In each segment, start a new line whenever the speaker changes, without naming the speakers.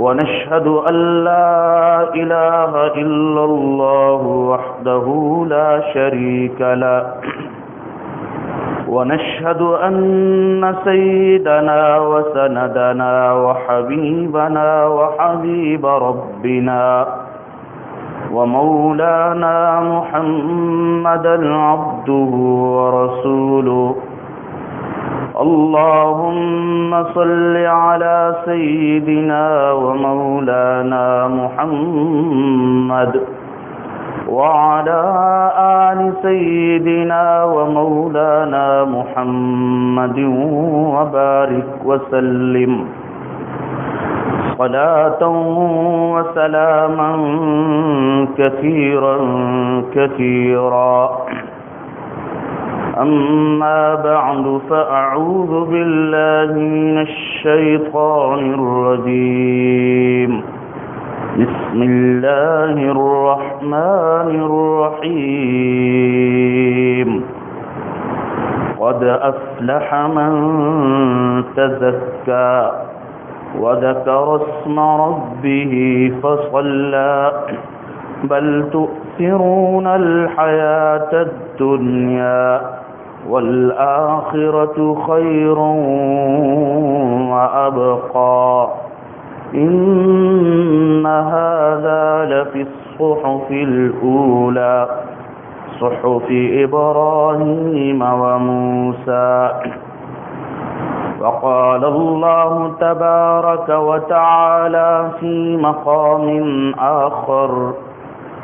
ونشهد أن لا إله إلا الله وحده لا شريك له. ونشهد أن سيدنا وسندنا وحبيبنا وحبيب ربنا ومولانا محمدا عبده ورسوله اللهم صل على سيدنا ومولانا محمد وعلى آل سيدنا ومولانا محمد وبارك وسلم. صلاة وسلاما كثيرا كثيرا. أما بعد فأعوذ بالله من الشيطان الرجيم. بسم الله الرحمن الرحيم. قد أفلح من تزكى وذكر اسم ربه فصلى. بل تؤثرون الحياة الدنيا. والآخرة خير وأبقى. إن هذا لفي الصحف الأولى صحف إبراهيم وموسى. وقال الله تبارك وتعالى في مقام آخر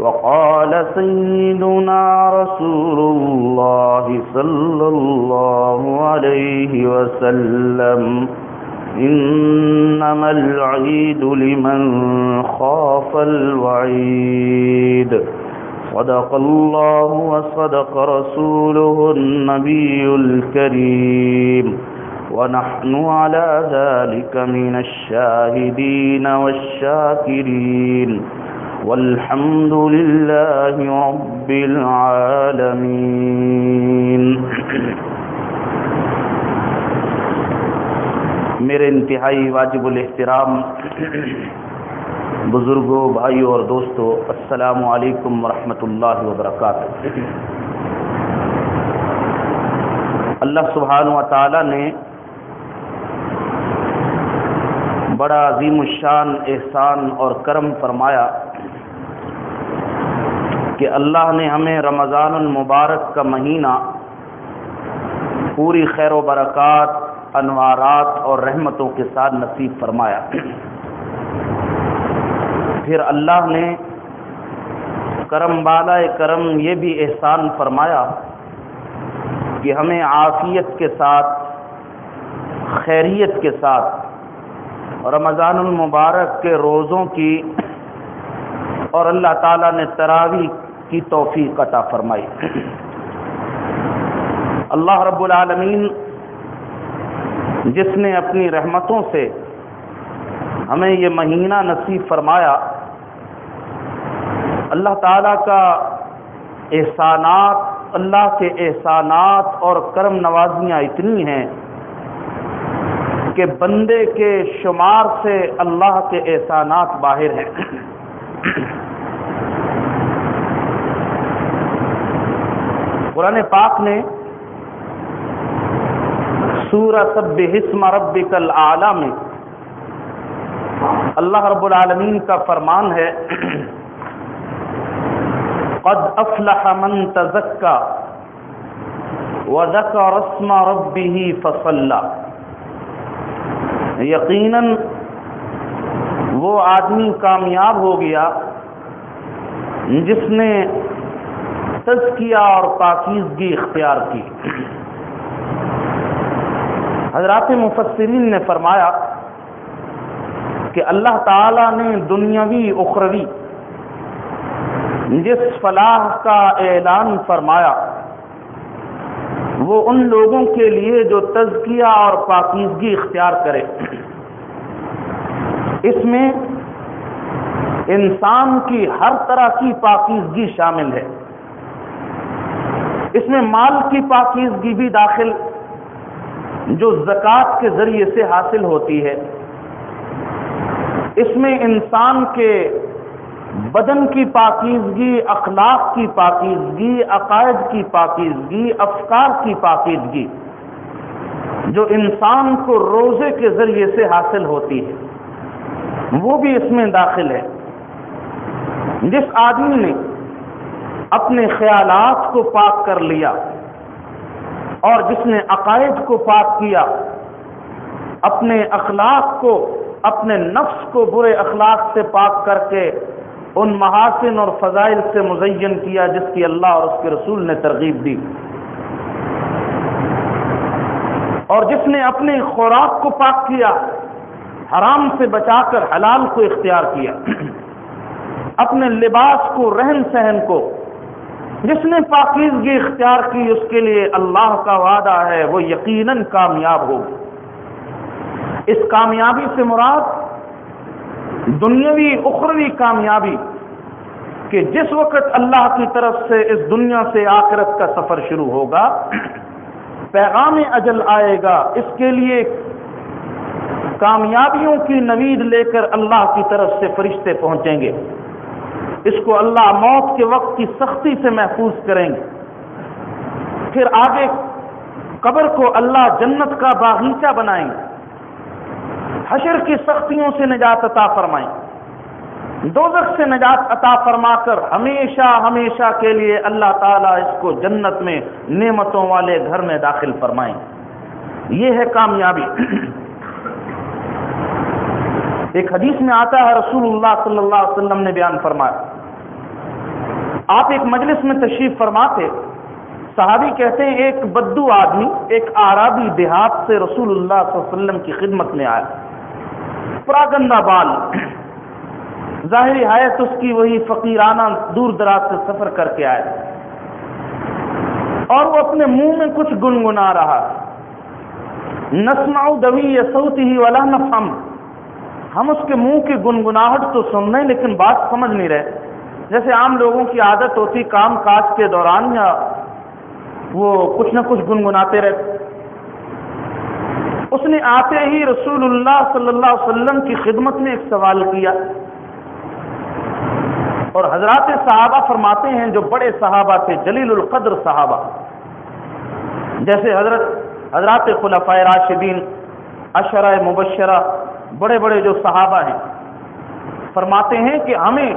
وقال سيدنا رسول الله صلى الله عليه وسلم إنما العيد لمن خاف الوعيد. صدق الله وصدق رسوله النبي الكريم. ونحن على ذلك من الشاهدين والشاكرين. والحمد لله رب العالمين میرے انتہائی واجب الاحترام بزرگوں، بھائیوں اور دوستوں، السلام علیکم ورحمۃ اللہ وبرکاتہ۔ اللہ سبحانہ و تعالی نے بڑا عظیم الشان، احسان اور کرم فرمایا کہ اللہ نے ہمیں رمضان المبارک کا مہینہ پوری خیر و برکات، انوارات اور رحمتوں کے ساتھ نصیب فرمایا۔ پھر اللہ نے کرم بالا کرم یہ بھی احسان فرمایا کہ ہمیں عافیت کے ساتھ، خیریت کے ساتھ رمضان المبارک کے روزوں کی اور اللہ تعالیٰ نے تراوی کی توفیق عطا فرمائی۔ اللہ رب العالمین جس نے اپنی رحمتوں سے ہمیں یہ مہینہ نصیب فرمایا، اللہ تعالیٰ کا احسانات، اللہ کے احسانات اور کرم نوازیاں اتنی ہیں کہ بندے کے شمار سے اللہ کے احسانات باہر ہیں۔ قرآن پاک نے سورہ سب حسم ربک العلی میں اللہ رب العالمین کا فرمان ہے، قد افلح من تزکا وذکر اسم ربه فصلى یقیناً وہ آدمی کامیاب ہو گیا جس نے تزکیہ اور پاکیزگی اختیار کی۔ حضرات مفسرین نے فرمایا کہ اللہ تعالی نے دنیاوی اخروی جس فلاح کا اعلان فرمایا، وہ ان لوگوں کے لیے جو تزکیہ اور پاکیزگی اختیار کرے۔ اس میں انسان کی ہر طرح کی پاکیزگی شامل ہے۔ اس میں مال کی پاکیزگی بھی داخل جو زکوٰۃ کے ذریعے سے حاصل ہوتی ہے۔ اس میں انسان کے بدن کی پاکیزگی، اخلاق کی پاکیزگی، عقائد کی پاکیزگی، افکار کی پاکیزگی جو انسان کو روزے کے ذریعے سے حاصل ہوتی ہے، وہ بھی اس میں داخل ہے۔ جس آدمی نے اپنے خیالات کو پاک کر لیا اور جس نے عقائد کو پاک کیا، اپنے اخلاق کو، اپنے نفس کو برے اخلاق سے پاک کر کے ان محاسن اور فضائل سے مزین کیا جس کی اللہ اور اس کے رسول نے ترغیب دی۔ اور جس نے اپنی خوراک کو پاک کیا، حرام سے بچا کر حلال کو اختیار کیا۔ اپنے لباس کو، رہن سہن کو جس نے پاکیزگی اختیار کی، اس کے لیے اللہ کا وعدہ ہے، وہ یقیناً کامیاب ہوگی اس کامیابی سے مراد دنیاوی، اخروی کامیابی کہ جس وقت اللہ کی طرف سے اس دنیا سے آخرت کا سفر شروع ہوگا، پیغام اجل آئے گا۔ اس کے لیے کامیابیوں کی نوید لے کر اللہ کی طرف سے فرشتے پہنچیں گے۔ اس کو اللہ موت کے وقت کی سختی سے محفوظ کریں گے۔ پھر آگے قبر کو اللہ جنت کا باغیچہ بنائیں گے۔ حشر کی سختیوں سے نجات عطا فرمائیں دوزخ سے نجات عطا فرما کر ہمیشہ ہمیشہ کے لیے اللہ تعالیٰ اس کو جنت میں نعمتوں والے گھر میں داخل فرمائیں۔ یہ ہے کامیابی۔ ایک حدیث میں آتا ہے، رسول اللہ صلی اللہ علیہ وسلم نے بیان فرمایا۔ آپ ایک مجلس میں تشریف فرما تھے صحابی کہتے ہیں، ایک بدو آدمی، ایک آرابی دیہات سے رسول اللہ صلی اللہ علیہ وسلم کی خدمت میں آیا۔ پرا گندا بال۔ ظاہری حیت اس کی، وہی فقیرانہ دور دراز سے سفر کر کے آئے اور وہ اپنے منہ میں کچھ گنگنا رہا۔ نسما دوی سوتی ہی والا نفم ہم اس کے منہ کی گنگناہٹ تو سن رہے لیکن بات سمجھ نہیں رہے۔ جیسے عام لوگوں کی عادت ہوتی کام کاج کے دوران، یا وہ کچھ نہ کچھ گنگناتے رہتے۔ اس نے آتے ہی رسول اللہ صلی اللہ علیہ وسلم کی خدمت میں ایک سوال کیا۔ اور حضرات صحابہ فرماتے ہیں، جو بڑے صحابہ تھے، جلیل القدر صحابہ۔ جیسے حضرت، حضرات خلفۂ راشدین اشرۂ مبشرہ، بڑے بڑے جو صحابہ ہیں، فرماتے ہیں کہ ہمیں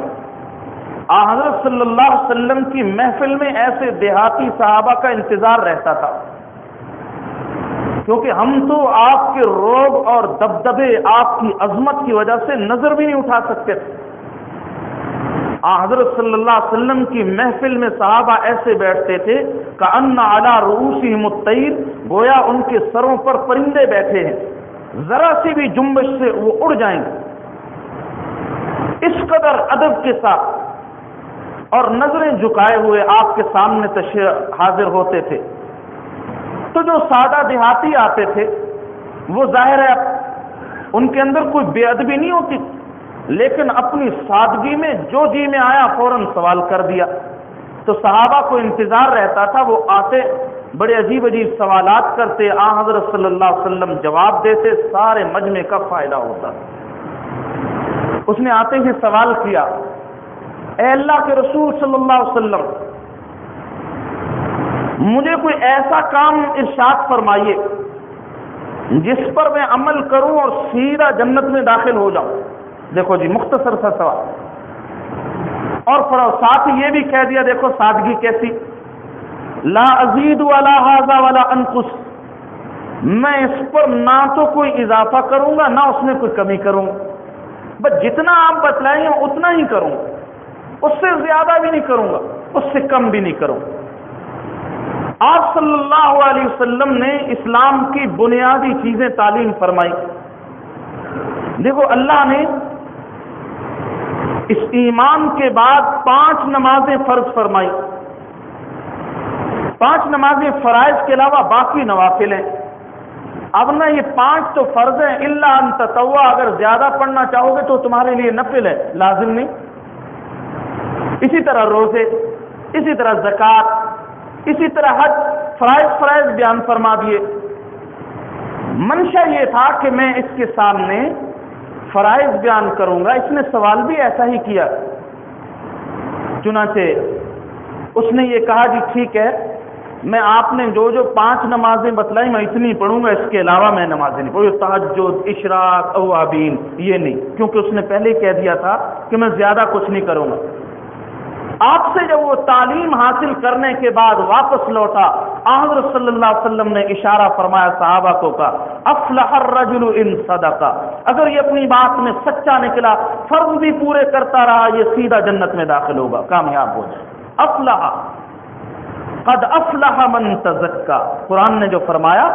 حضرت صلی اللہ علیہ وسلم کی محفل میں ایسے دیہاتی صحابہ کا انتظار رہتا تھا۔ کیونکہ ہم تو آپ کے روگ اور دبدبے آپ کی عظمت کی وجہ سے نظر بھی نہیں اٹھا سکتے تھے۔ آ، حضرت صلی اللہ علیہ وسلم کی محفل میں صحابہ ایسے بیٹھتے تھے کہ ان اعلیٰ روسی متعر گویا ان کے سروں پر پرندے بیٹھے ہیں۔ ذرا سی بھی جنبش سے وہ اڑ جائیں۔ گے اس قدر ادب کے ساتھ اور نظریں جھکائے ہوئے آپ کے سامنے تشریح حاضر ہوتے تھے۔ تو جو سادہ دیہاتی آتے تھے، وہ ظاہر ہے ان کے اندر کوئی بے ادبی نہیں ہوتی، لیکن اپنی سادگی میں جو جی میں آیا، فوراً سوال کر دیا۔ تو صحابہ کو انتظار رہتا تھا، وہ آتے، بڑے عجیب عجیب سوالات کرتے، آ حضرت صلی اللہ علیہ وسلم جواب دیتے، سارے مجمع کا فائدہ ہوتا۔ اس نے آتے ہی سوال کیا اے اللہ کے رسول صلی اللہ علیہ وسلم، مجھے کوئی ایسا کام ارشاد فرمائیے جس پر میں عمل کروں اور سیدھا جنت میں داخل ہو جاؤں۔ دیکھو جی مختصر سا سوال۔ اور ساتھ یہ بھی کہہ دیا، دیکھو سادگی کیسی۔ لا ازید والا حاضہ والا انکش میں اس پر نہ تو کوئی اضافہ کروں گا، نہ اس میں کوئی کمی کروں۔ بس جتنا آپ بتلائیں اتنا ہی کروں۔ اس سے زیادہ بھی نہیں کروں گا، اس سے کم بھی نہیں کروں آپ صلی اللہ علیہ وسلم نے اسلام کی بنیادی چیزیں تعلیم فرمائی۔ دیکھو، اللہ نے اس ایمان کے بعد پانچ نمازیں فرض فرمائی۔ پانچ نمازیں فرائض کے علاوہ باقی نوافل ہیں۔ اب نہ یہ پانچ تو فرض ہیں اللہ ان تتوا اگر زیادہ پڑھنا چاہو گے تو تمہارے لیے نفل ہے، لازم نہیں۔ اسی طرح روزے، اسی طرح زکوٰۃ اسی طرح حج، فرائض فرائض بیان فرما دیے۔ منشا یہ تھا کہ میں اس کے سامنے فرائض بیان کروں گا۔ اس نے سوال بھی ایسا ہی کیا۔ چنانچہ اس نے یہ کہا کہ ٹھیک ہے، میں آپ نے جو جو پانچ نمازیں بتلائی، میں اتنی پڑھوں گا، اس کے علاوہ میں نمازیں نہیں پڑھوں تحجد اشراق، اوابین، یہ نہیں۔ کیونکہ اس نے پہلے کہہ دیا تھا کہ میں زیادہ کچھ نہیں کروں گا۔ آپ سے جب وہ تعلیم حاصل کرنے کے بعد واپس لوٹا آحر صلی اللہ علیہ وسلم نے اشارہ فرمایا صحابہ کو کا، افلح الرجل ان صدقہ۔ اگر یہ اپنی بات میں سچا نکلا، فرض بھی پورے کرتا رہا، یہ سیدھا جنت میں داخل ہوگا، کامیاب ہو جائے۔ افلح۔ قد افلح من تزکا۔ قرآن نے جو فرمایا،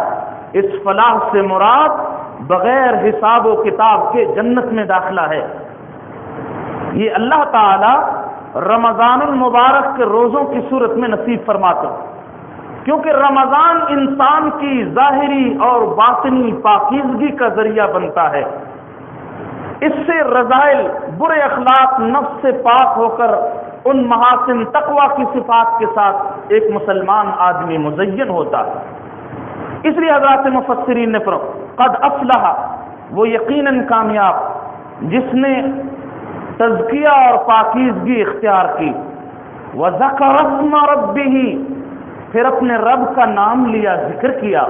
اس فلاح سے مراد بغیر حساب و کتاب کے جنت میں داخلہ ہے۔ یہ اللہ تعالی رمضان المبارک کے روزوں کی صورت میں نصیب فرماتے کیونکہ رمضان انسان کی ظاہری اور باطنی پاکیزگی کا ذریعہ بنتا ہے۔ اس سے رضائل برے اخلاق نفس سے پاک ہو کر ان محاسن تقوا کی صفات کے ساتھ ایک مسلمان آدمی مزین ہوتا ہے۔ اس لیے حضرات مفسرین نے قد افلح، وہ یقیناً کامیاب، جس نے تزکیہ اور پاکیزگی اختیار کی۔ وہ رسم رب ہی پھر اپنے رب کا نام لیا، ذکر کیا۔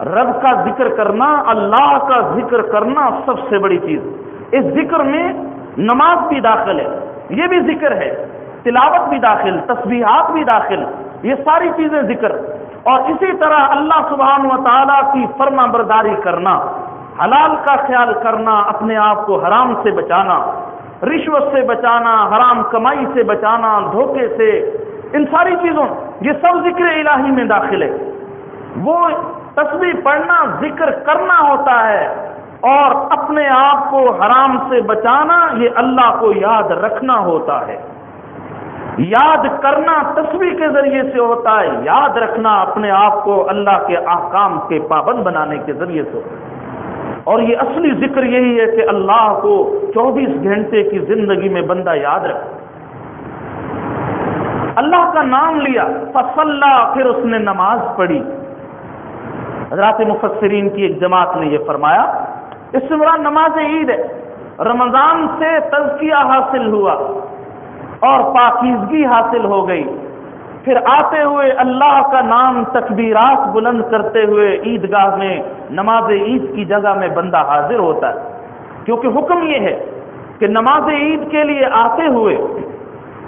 رب کا ذکر کرنا، اللہ کا ذکر کرنا سب سے بڑی چیز۔ اس ذکر میں نماز بھی داخل ہے، یہ بھی ذکر ہے، تلاوت بھی داخل، تسبیحات بھی داخل، یہ ساری چیزیں ذکر۔ اور اسی طرح اللہ سبحان و تعالیٰ کی فرما برداری کرنا۔ حلال کا خیال کرنا، اپنے آپ کو حرام سے بچانا، رشوت سے بچانا، حرام کمائی سے بچانا، دھوکے سے، ان ساری چیزوں، یہ سب ذکر الہی میں داخل ہے۔ وہ تصویر پڑھنا، ذکر کرنا ہوتا ہے اور اپنے آپ کو حرام سے بچانا، یہ اللہ کو یاد رکھنا ہوتا ہے۔ یاد کرنا تصویر کے ذریعے سے ہوتا ہے، یاد رکھنا اپنے آپ کو اللہ کے احکام کے پابند بنانے کے ذریعے سے ہوتا ہے۔ اور یہ اصلی ذکر یہی ہے کہ اللہ کو چوبیس گھنٹے کی زندگی میں بندہ یاد رکھے۔ اللہ کا نام لیا فصلہ پھر اس نے نماز پڑھی۔ حضرات مفسرین کی ایک جماعت نے یہ فرمایا، اس سے نماز عید ہے۔ رمضان سے تزکیہ حاصل ہوا اور پاکیزگی حاصل ہو گئی۔ پھر آتے ہوئے اللہ کا نام تکبیرات بلند کرتے ہوئے عیدگاہ میں، نماز عید کی جگہ میں بندہ حاضر ہوتا ہے۔ کیونکہ حکم یہ ہے کہ نماز عید کے لیے آتے ہوئے،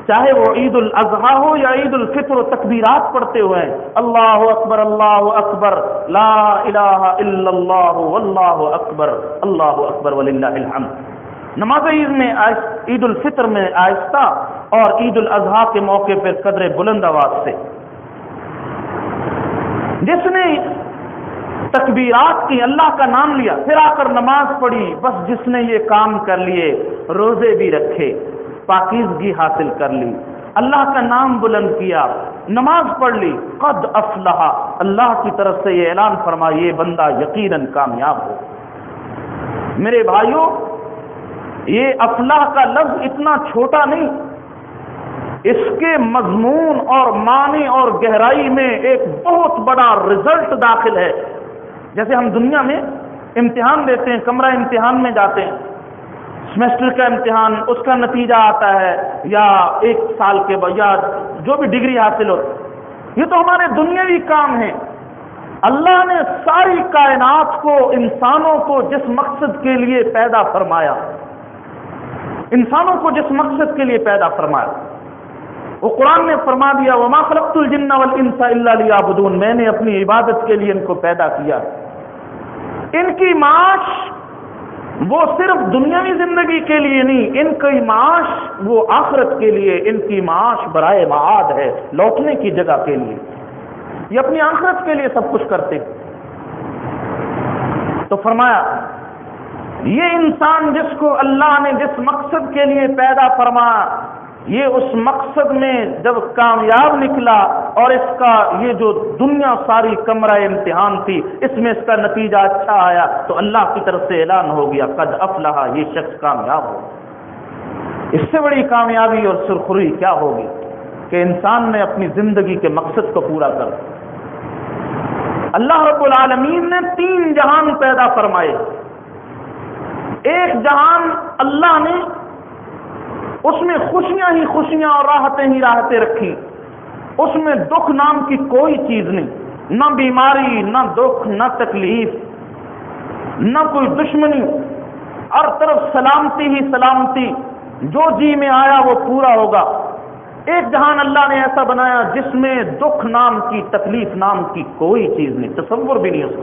چاہے وہ عید الاضحیٰ ہو یا عید الفطر و تکبیرات پڑھتے ہوئے، اللہ اکبر اللہ اکبر، لا الہ الا اللہ، واللہ اکبر، اللہ اکبر، وللہ الحمد۔ نماز عید میں عید الفطر میں آہستہ اور عید الاضحیٰ کے موقع پر قدر بلند آواز سے۔ جس نے تکبیرات کی اللہ کا نام لیا، پھر آ کر نماز پڑھی، بس جس نے یہ کام کر لیے، روزے بھی رکھے، پاکیزگی حاصل کر لی، اللہ کا نام بلند کیا، نماز پڑھ لی، قد افلح۔ اللہ کی طرف سے یہ اعلان فرما یہ بندہ یقیناً کامیاب ہو۔ میرے بھائیوں یہ افلاح کا لفظ اتنا چھوٹا نہیں۔ اس کے مضمون اور معنی اور گہرائی میں ایک بہت بڑا رزلٹ داخل ہے۔ جیسے ہم دنیا میں امتحان دیتے ہیں، کمرہ امتحان میں جاتے ہیں۔ سیمسٹر کا امتحان، اس کا نتیجہ آتا ہے، یا ایک سال کے بعد، یا جو بھی ڈگری حاصل ہو۔ یہ تو ہمارے دنیاوی کام ہیں۔ اللہ نے ساری کائنات کو، انسانوں کو جس مقصد کے لیے پیدا فرمایا انسانوں کو جس مقصد کے لیے پیدا فرمایا۔ وہ قرآن نے فرما دیا، وما خلقت الجن والانس الا ليعبدون۔ میں نے اپنی عبادت کے لیے ان کو پیدا کیا۔ ان کی معاش وہ صرف دنیاوی زندگی کے لیے نہیں، ان کی معاش وہ آخرت کے لیے، ان کی معاش برائے معاد ہے، لوٹنے کی جگہ کے لیے۔ یہ اپنی آخرت کے لیے سب کچھ کرتے۔ تو فرمایا یہ انسان جس کو اللہ نے جس مقصد کے لیے پیدا فرمایا یہ اس مقصد میں جب کامیاب نکلا اور اس کا یہ جو دنیا ساری کمرہ امتحان تھی، اس میں اس کا نتیجہ اچھا آیا، تو اللہ کی طرف سے اعلان ہو گیا، قد افلاح یہ شخص کامیاب ہو اس سے بڑی کامیابی اور سرخری کیا ہوگی؟ کہ انسان نے اپنی زندگی کے مقصد کو پورا کر اللہ رب العالمین نے تین جہان پیدا فرمائے۔ ایک جہان اللہ نے اس میں خوشیاں ہی خوشیاں اور راحتیں ہی راحتیں رکھی اس میں دکھ نام کی کوئی چیز نہیں۔ نہ بیماری، نہ دکھ، نہ تکلیف، نہ کوئی دشمنی۔ ہر طرف سلامتی ہی سلامتی۔ جو جی میں آیا وہ پورا ہوگا۔ ایک جہان اللہ نے ایسا بنایا جس میں دکھ نام کی، تکلیف نام کی کوئی چیز نہیں، تصور بھی نہیں ہو سکتا۔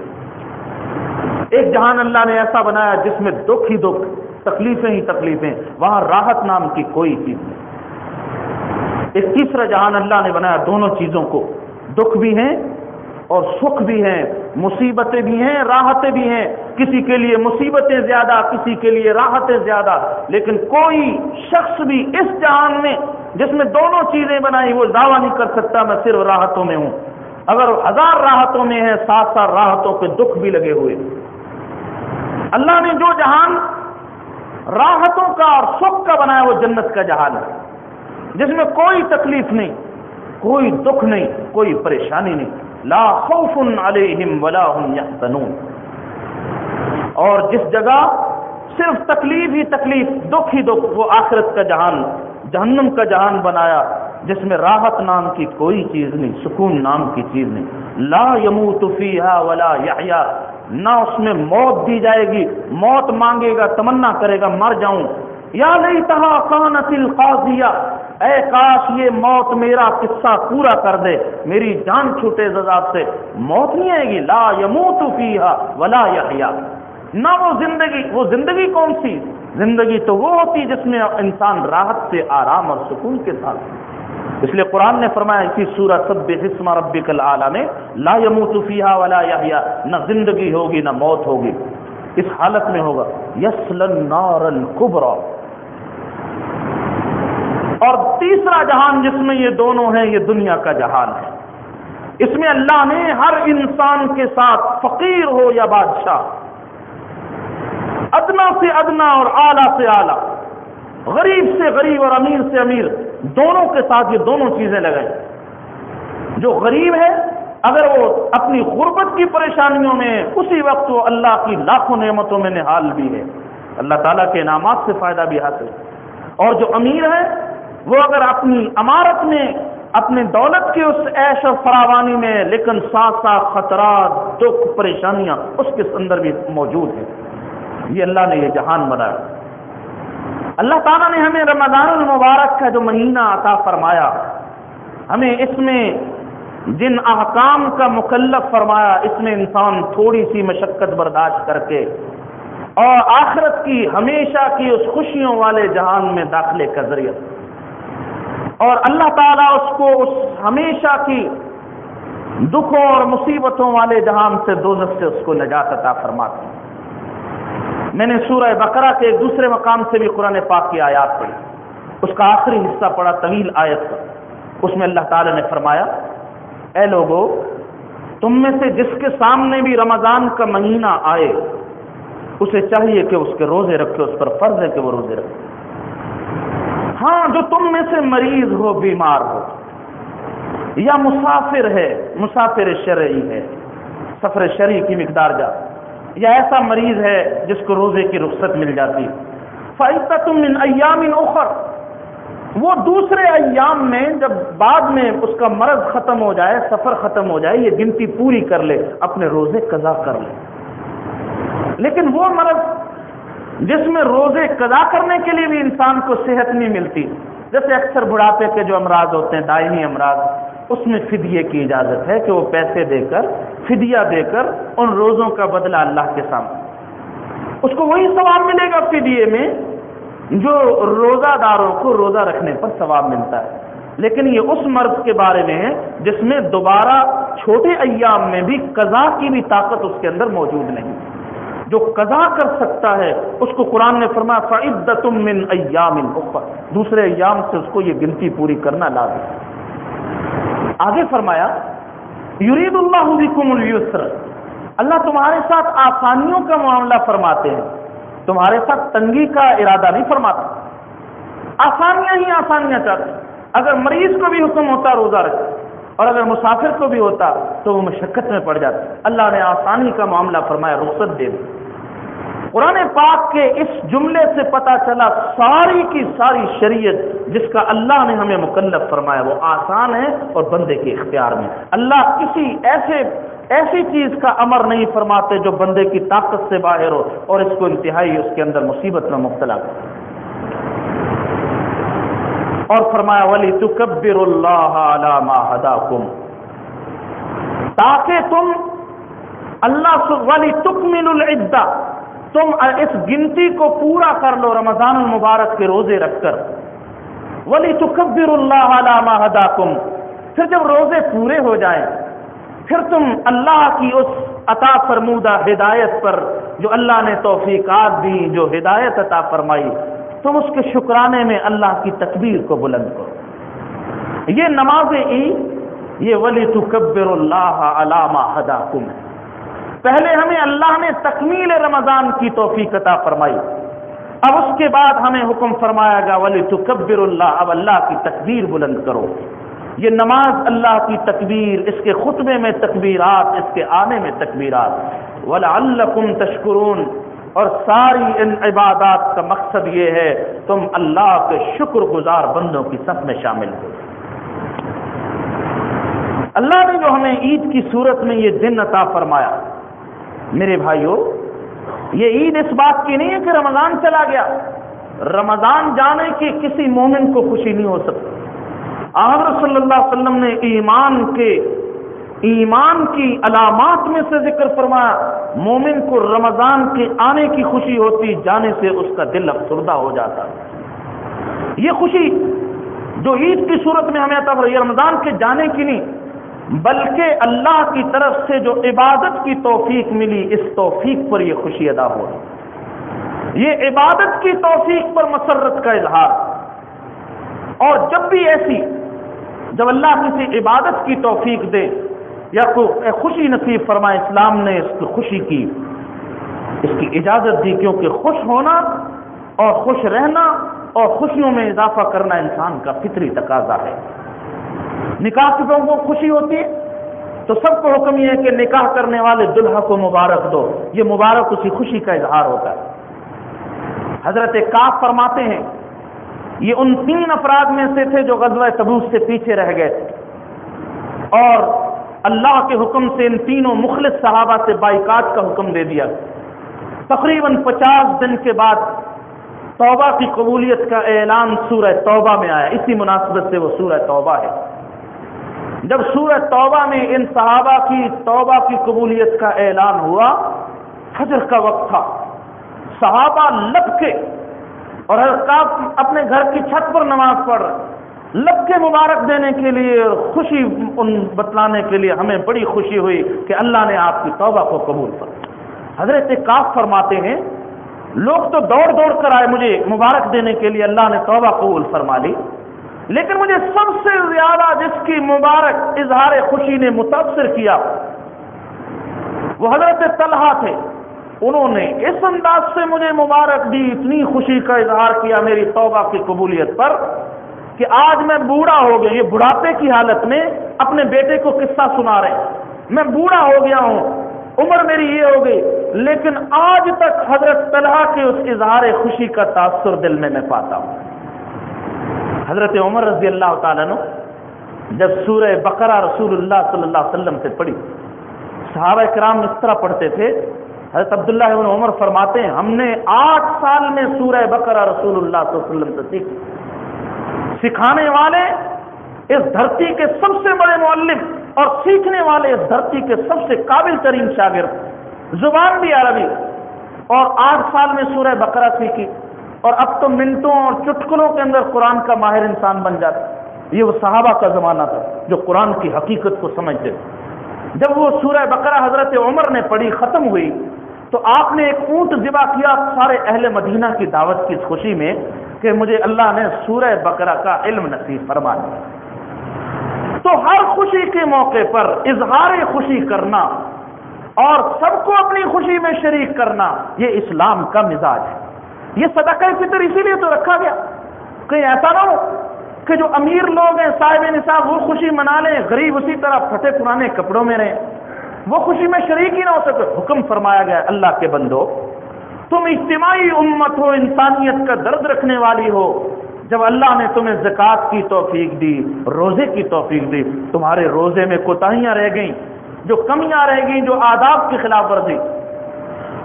ایک جہان اللہ نے ایسا بنایا جس میں دکھ ہی دکھ، تکلیفیں ہی تکلیفیں، وہاں راحت نام کی کوئی چیز نہیں۔ ایک تیسرا جہان اللہ نے بنایا دونوں چیزوں کو۔ دکھ بھی ہیں اور سکھ بھی ہیں، مصیبتیں بھی ہیں، راحتیں بھی ہیں۔ کسی کے لیے مصیبتیں زیادہ، کسی کے لیے راحتیں زیادہ۔ لیکن کوئی شخص بھی اس جہان میں جس میں دونوں چیزیں بنائی، وہ دعویٰ نہیں کر سکتا میں صرف راحتوں میں ہوں۔ اگر ہزار راحتوں میں ہے سات سات راحتوں کے دکھ بھی لگے ہوئے۔ اللہ نے جو جہان راحتوں کا اور سکھ کا بنایا وہ جنت کا جہان ہے۔ جس میں کوئی تکلیف نہیں، کوئی دکھ نہیں، کوئی پریشانی نہیں۔ لا خوف علیہم ولا هم يحزنون اور جس جگہ صرف تکلیف ہی تکلیف، دکھ ہی دکھ، وہ آخرت کا جہان، جہنم کا جہان بنایا، جس میں راحت نام کی کوئی چیز نہیں، سکون نام کی چیز نہیں۔ لا يموت فيها ولا يحيى نہ اس میں موت دی جائے گی، موت مانگے گا، تمنا کرے گا، مر جاؤں۔ یا نہیں تہا کانت القاضیہ، اے کاش یہ موت میرا قصہ پورا کر دے، میری جان چھوٹے زذاب سے۔ موت نہیں آئے گی، لا یموت فیہا ولا یحیا۔ نہ وہ زندگی وہ زندگی کون سی؟ زندگی تو وہ ہوتی جس میں انسان راحت سے آرام اور سکون کے ساتھ۔ اس لیے قرآن نے فرمایا اسی سورہ سب حسم ربک العالی میں لا يموت فیہا ولا یحیا، نہ زندگی ہوگی نہ موت ہوگی۔ اس حالت میں ہوگا۔ یسل النار الکبرى اور تیسرا جہان جس میں یہ دونوں ہیں، یہ دنیا کا جہان ہے۔ اس میں اللہ نے ہر انسان کے ساتھ فقیر ہو یا بادشاہ، ادنا سے ادنا اور اعلیٰ سے اعلیٰ، غریب سے غریب اور امیر سے امیر دونوں کے ساتھ یہ دونوں چیزیں لگائیں جو غریب ہے، اگر وہ اپنی غربت کی پریشانیوں میں، اسی وقت وہ اللہ کی لاکھوں نعمتوں میں نحال بھی ہے۔ اللہ تعالیٰ کے انعامات سے فائدہ بھی حاصل اور جو امیر ہے، وہ اگر اپنی عمارت میں، اپنے دولت کی اس عیش و فراوانی میں، لیکن ساتھ ساتھ خطرات، دکھ، پریشانیاں، اس کے اندر بھی موجود ہیں۔ یہ اللہ نے یہ جہان بنایا۔ اللہ تعالیٰ نے ہمیں رمضان المبارک کا جو مہینہ عطا فرمایا، ہمیں اس میں جن احکام کا مکلف فرمایا، اس میں انسان تھوڑی سی مشقت برداشت کر کے اور آخرت کی ہمیشہ کی اس خوشیوں والے جہان میں داخلے کا ذریعہ۔ اور اللہ تعالیٰ اس کو اس ہمیشہ کی دکھوں اور مصیبتوں والے جہان سے دوزخ سے اس کو نجات عطا فرماتے ہیں۔ میں نے سورہ بقرہ کے ایک دوسرے مقام سے بھی قرآن پاک کی آیات پڑھی۔ اس کا آخری حصہ پڑا طویل آیت کا اس میں اللہ تعالی نے فرمایا، اے لوگو، تم میں سے جس کے سامنے بھی رمضان کا مہینہ آئے، اسے چاہیے کہ اس کے روزے رکھے، اس پر فرض ہے کہ وہ روزے رکھے۔ ہاں جو تم میں سے مریض ہو، بیمار ہو، یا مسافر ہے، مسافر شرعی ہے، سفر شرعی کی مقدار جا۔ یا ایسا مریض ہے جس کو روزے کی رخصت مل جاتی۔ فائدہ تم ان ایام اخر وہ دوسرے ایام میں جب بعد میں اس کا مرض ختم ہو جائے، سفر ختم ہو جائے، یہ گنتی پوری کر لے، اپنے روزے قضا کر لے۔ لیکن وہ مرض جس میں روزے قضا کرنے کے لیے بھی انسان کو صحت نہیں ملتی، جیسے اکثر بڑھاپے کے جو امراض ہوتے ہیں، دائمی امراض اس میں فدیے کی اجازت ہے کہ وہ پیسے دے کر، فدیہ دے کر ان روزوں کا بدلہ اللہ کے سامنے۔ اس کو وہی ثواب ملے گا فدیے میں، جو روزہ داروں کو روزہ رکھنے پر ثواب ملتا ہے۔ لیکن یہ اس مرض کے بارے میں ہے جس میں دوبارہ چھوٹے ایام میں بھی قضا کی بھی طاقت اس کے اندر موجود نہیں۔ جو قضا کر سکتا ہے، اس کو قرآن نے فرمایا فعدت من ایام دوسرے ایام سے اس کو یہ گنتی پوری کرنا لازم آگے فرمایا یرید اللہ بکم السر اللہ تمہارے ساتھ آسانیوں کا معاملہ فرماتے ہیں۔ تمہارے ساتھ تنگی کا ارادہ نہیں فرماتا آسانیاں ہی آسانیاں چاہتے اگر مریض کو بھی حکم ہوتا روزہ رکھ، اور اگر مسافر کو بھی ہوتا، تو وہ مشقت میں پڑ جاتا اللہ نے آسانی کا معاملہ فرمایا، رخصت دے دی قرآن پاک کے اس جملے سے پتا چلا ساری کی ساری شریعت جس کا اللہ نے ہمیں مکلف فرمایا، وہ آسان ہے اور بندے کے اختیار میں۔ اللہ کسی ایسے، ایسی چیز کا امر نہیں فرماتے جو بندے کی طاقت سے باہر ہو اور اس کو انتہائی اس کے اندر مصیبت میں مبتلا کر اور فرمایا ولی تکبر اللہ علامہ ہدا تاکہ تم اللہ ولی تکمل العدہ تم اس گنتی کو پورا کر لو رمضان المبارک کے روزے رکھ کر۔ ولی تکبر اللہ علامہ ہدا پھر جب روزے پورے ہو جائیں، پھر تم اللہ کی اس عطا فرمودہ ہدایت پر جو اللہ نے توفیقات دی، جو ہدایت عطا فرمائی، تم اس کے شکرانے میں اللہ کی تکبیر کو بلند کرو۔ یہ نماز عید یہ ولی تکبر اللہ علامہ ہدا ہے پہلے ہمیں اللہ نے تکمیل رمضان کی توفیق عطا فرمائی۔ اب اس کے بعد ہمیں حکم فرمایا گا ولی تکبر اللہ اب اللہ کی تکبیر بلند کرو۔ یہ نماز اللہ کی تکبیر، اس کے خطبے میں تکبیرات، اس کے آنے میں تکبیرات۔ ولعلکم تشکرون اور ساری ان عبادات کا مقصد یہ ہے، تم اللہ کے شکر گزار بندوں کی سب میں شامل ہو۔ اللہ نے جو ہمیں عید کی صورت میں یہ دن عطا فرمایا۔ میرے بھائیوں یہ عید اس بات کی نہیں ہے کہ رمضان چلا گیا۔ رمضان جانے کی کسی مومن کو خوشی نہیں ہو سکتی۔ آغر صلی اللہ علیہ وسلم نے ایمان کے، ایمان کی علامات میں سے ذکر فرمایا، مومن کو رمضان کے آنے کی خوشی ہوتی، جانے سے اس کا دل افسردہ ہو جاتا۔ یہ خوشی جو عید کی صورت میں ہمیں تب یہ رمضان کے جانے کی نہیں بلکہ اللہ کی طرف سے جو عبادت کی توفیق ملی، اس توفیق پر یہ خوشی ادا ہو رہی یہ عبادت کی توفیق پر مسرت کا اظہار۔ اور جب بھی ایسی، جب اللہ کسی عبادت کی توفیق دے یا کوئی خوشی نصیب فرمائے، اسلام نے اس کی خوشی کی، اس کی اجازت دی کیونکہ خوش ہونا اور خوش رہنا اور خوشیوں میں اضافہ کرنا انسان کا فطری تقاضا ہے۔ نکاح کی کو خوشی ہوتی ہے، تو سب کو حکم یہ ہے کہ نکاح کرنے والے دلہا کو مبارک دو۔ یہ مبارک اسی خوشی کا اظہار ہوتا ہے۔ حضرت کاف فرماتے ہیں، یہ ان تین افراد میں سے تھے جو غزوہ تبوس سے پیچھے رہ گئے۔ تھے اور اللہ کے حکم سے ان تینوں مخلص صحابہ سے بائیکاٹ کا حکم دے دیا۔ تقریباً پچاس دن کے بعد توبہ کی قبولیت کا اعلان سورہ توبہ میں آیا۔ اسی مناسبت سے وہ سورہ توبہ ہے۔ جب سورہ توبہ میں ان صحابہ کی توبہ کی قبولیت کا اعلان ہوا، فجر کا وقت تھا۔ صحابہ لب کے اور اپنے گھر کی چھت پر نماز پڑھ لب کے مبارک دینے کے لیے، خوشی ان بتلانے کے لیے ہمیں بڑی خوشی ہوئی کہ اللہ نے آپ کی توبہ کو قبول کر حضرت کاف فرماتے ہیں، لوگ تو دوڑ دوڑ کر آئے، مجھے مبارک دینے کے لیے اللہ نے توبہ قبول فرما لی۔ لیکن مجھے سب سے زیادہ جس کی مبارک اظہار خوشی نے متاثر کیا، وہ حضرت طلحہ تھے۔ انہوں نے اس انداز سے مجھے مبارک دی، اتنی خوشی کا اظہار کیا میری توبہ کی قبولیت پر، کہ آج میں بوڑھا ہو گیا۔ یہ بڑھاپے کی حالت میں اپنے بیٹے کو قصہ سنا رہے میں بوڑھا ہو گیا ہوں، عمر میری یہ ہو گئی۔ لیکن آج تک حضرت طلحہ کے اس اظہار خوشی کا تاثر دل میں میں پاتا ہوں۔ حضرت عمر رضی اللہ تعالیٰ نے جب سورہ بقرہ رسول اللہ صلی اللہ علیہ وسلم سے پڑھی، صحابہ کرام اس طرح پڑھتے تھے، حضرت عبداللہ ابن عمر فرماتے ہیں، ہم نے آٹھ سال میں سورہ بقرہ رسول اللہ صلی اللہ علیہ وسلم سے سیکھ سکھانے والے اس دھرتی کے سب سے بڑے معلم اور سیکھنے والے اس دھرتی کے سب سے قابل ترین شاگرد، زبان بھی عربی اور آٹھ سال میں سورہ بقرہ سیکھی۔ اور اب تو منٹوں اور چٹکلوں کے اندر قرآن کا ماہر انسان بن جاتا یہ وہ صحابہ کا زمانہ تھا جو قرآن کی حقیقت کو سمجھتے جب وہ سورہ بقرہ حضرت عمر نے پڑھی، ختم ہوئی، تو آپ نے ایک اونٹ ذبح کیا سارے اہل مدینہ کی دعوت کی خوشی میں کہ مجھے اللہ نے سورہ بقرہ کا علم نصیب فرما دیا۔ تو ہر خوشی کے موقع پر اظہار خوشی کرنا اور سب کو اپنی خوشی میں شریک کرنا، یہ اسلام کا مزاج ہے۔ یہ صدقہ فطر اسی لیے تو رکھا گیا کہیں ایسا نہ ہو کہ جو امیر لوگ ہیں، صاحب نصاب، وہ خوشی منا لیں، غریب اسی طرح پھٹے پرانے کپڑوں میں رہیں۔ وہ خوشی میں شریک ہی نہ ہو سکے۔ حکم فرمایا گیا اللہ کے بندو، تم اجتماعی امت ہو، انسانیت کا درد رکھنے والی ہو۔ جب اللہ نے تمہیں زکوٰۃ کی توفیق دی، روزے کی توفیق دی، تمہارے روزے میں کوتاہیاں رہ گئیں، جو کمیاں رہ گئیں، جو آداب کی خلاف ورزی۔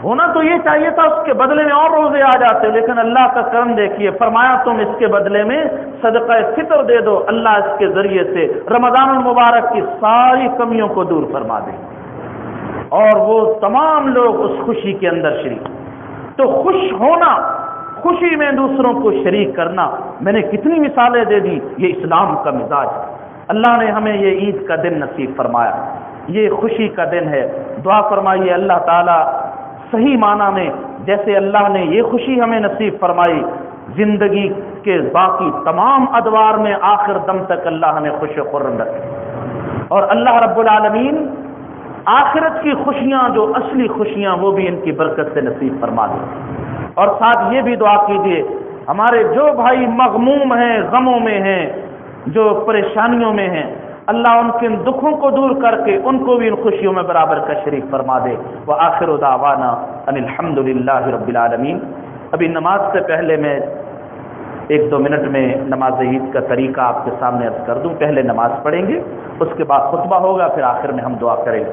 ہونا تو یہ چاہیے تھا اس کے بدلے میں اور روزے آ جاتے، لیکن اللہ کا کرم دیکھیے، فرمایا تم اس کے بدلے میں صدقہ فطر دے دو، اللہ اس کے ذریعے سے رمضان المبارک کی ساری کمیوں کو دور فرما دے۔ اور وہ تمام لوگ اس خوشی کے اندر شریک۔ تو خوش ہونا، خوشی میں دوسروں کو شریک کرنا، میں نے کتنی مثالیں دے دی، یہ اسلام کا مزاج۔ اللہ نے ہمیں یہ عید کا دن نصیب فرمایا۔ یہ خوشی کا دن ہے۔ دعا فرمائیے، اللہ تعالیٰ صحیح معنی میں جیسے اللہ نے یہ خوشی ہمیں نصیب فرمائی، زندگی کے باقی تمام ادوار میں آخر دم تک اللہ ہمیں خوش و خرم رکھے۔ اور اللہ رب العالمین آخرت کی خوشیاں، جو اصلی خوشیاں، وہ بھی ان کی برکت سے نصیب فرما دیں اور ساتھ یہ بھی دعا کیجیے ہمارے جو بھائی مغموم ہیں، غموں میں ہیں، جو پریشانیوں میں ہیں اللہ ان کے ان دکھوں کو دور کر کے ان کو بھی ان خوشیوں میں برابر کا شریک فرما دے۔ وہ آخر دعوانا ان الحمد للہ رب العالمین۔ ابھی نماز سے پہلے میں ایک دو منٹ میں نماز عید کا طریقہ آپ کے سامنے عرض کر دوں۔ پہلے نماز پڑھیں گے، اس کے بعد خطبہ ہوگا، پھر آخر میں ہم دعا کریں گے۔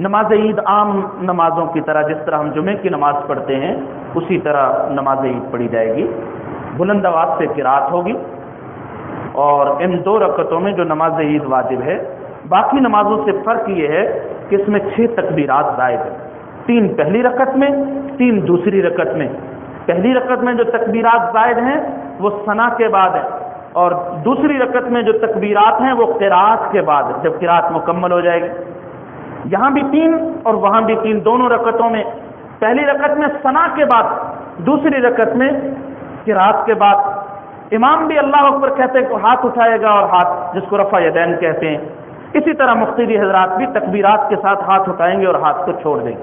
نماز عید عام نمازوں کی طرح جس طرح ہم جمعے کی نماز پڑھتے ہیں، اسی طرح نماز عید پڑھی جائے گی۔ بلند آواز سے قرات ہوگی۔ اور ان دو رکعتوں میں جو نماز عید واجب ہے، باقی نمازوں سے فرق یہ ہے کہ اس میں چھ تکبیرات زائد ہیں۔ تین پہلی رکعت میں، تین دوسری رکعت میں۔ پہلی رکعت میں جو تکبیرات زائد ہیں، وہ ثنا کے بعد ہے اور دوسری رکعت میں جو تکبیرات ہیں، وہ قرآت کے بعد جب قرآت مکمل ہو جائے گی۔ یہاں بھی تین اور وہاں بھی تین دونوں رکعتوں میں۔ پہلی رکعت میں ثنا کے بعد، دوسری رکعت میں قرآت کے بعد۔ امام بھی اللہ اکبر کہتے ہیں کہ ہاتھ اٹھائے گا اور ہاتھ جس کو رفع یدین کہتے ہیں۔ اسی طرح مختلف حضرات بھی تکبیرات کے ساتھ ہاتھ اٹھائیں گے اور ہاتھ کو چھوڑ دیں گے۔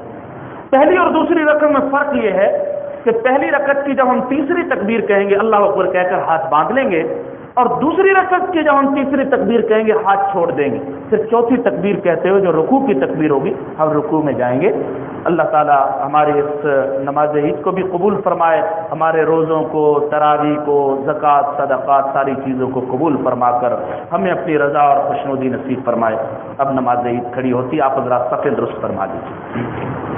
پہلی اور دوسری رقم میں فرق یہ ہے کہ پہلی رکعت کی جب ہم تیسری تکبیر کہیں گے، اللہ اکبر کہہ کر ہاتھ باندھ لیں گے اور دوسری رکعت کی جب ہم تیسری تکبیر کہیں گے، ہاتھ چھوڑ دیں گے۔ پھر چوتھی تکبیر کہتے ہوئے جو رکوع کی تکبیر ہوگی، ہم رکوع میں جائیں گے۔ اللہ تعالیٰ ہمارے اس نماز عید کو بھی قبول فرمائے، ہمارے روزوں کو، تراوی کو، زکوٰۃ، صدقات، ساری چیزوں کو قبول فرما کر ہمیں اپنی رضا اور خوشنودی نصیب فرمائے۔ اب نماز عید کھڑی ہوتی، آپ حضرات سفید درست فرما دیجیے